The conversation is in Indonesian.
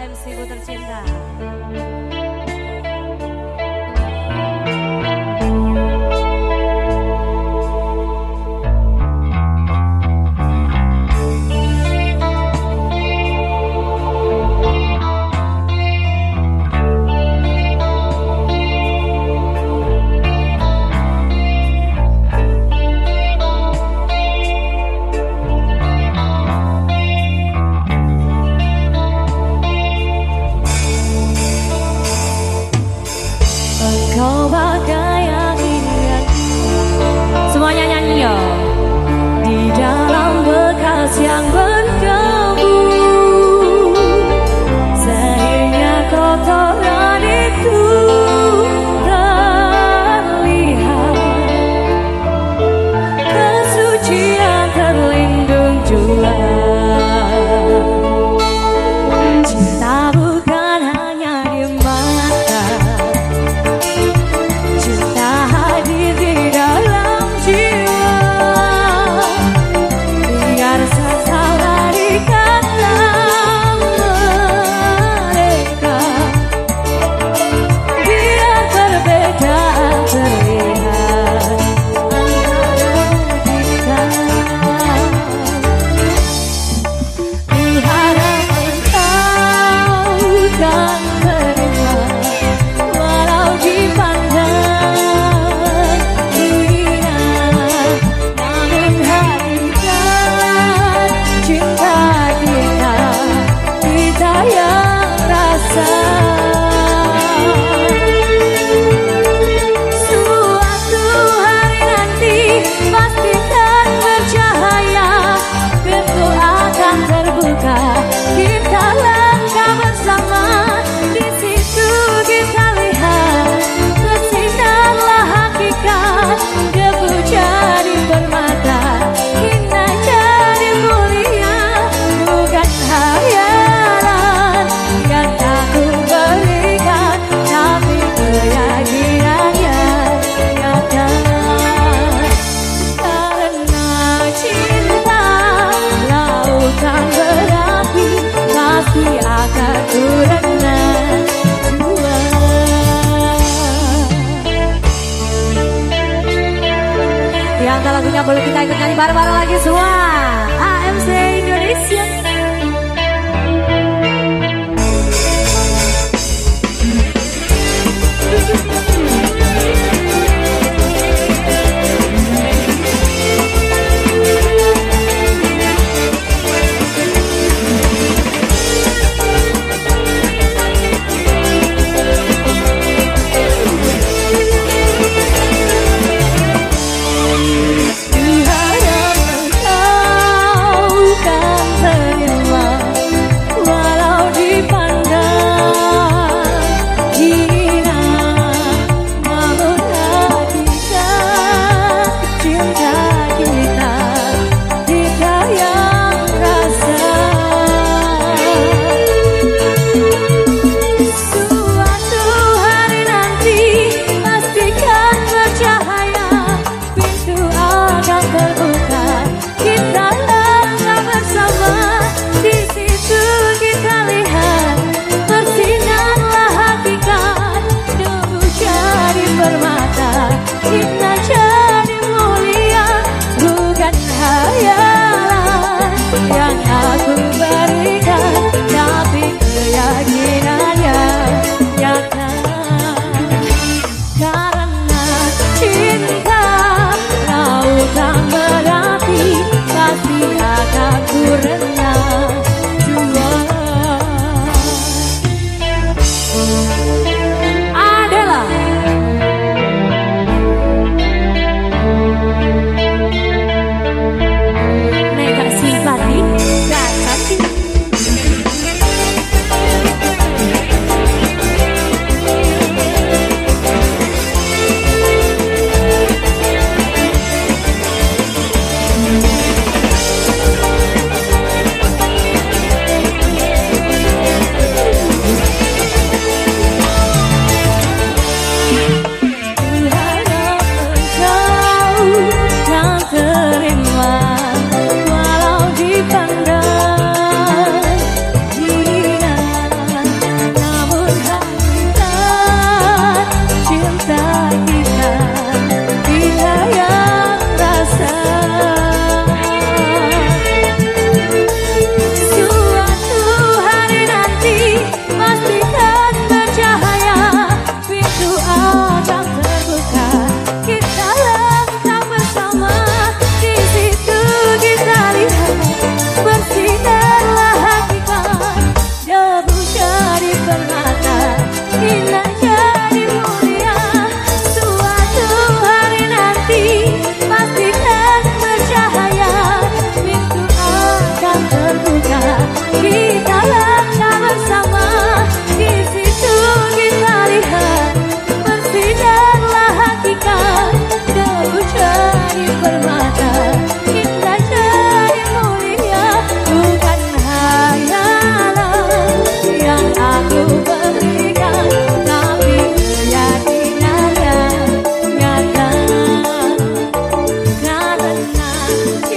MC ku tercinta. coba kayak ingat ya. semuanya nyanyi yo di dalam bekas yang ber lagunya boleh kita ikut nyanyi bareng-bareng lagi semua. AMC Indonesia. Thank you.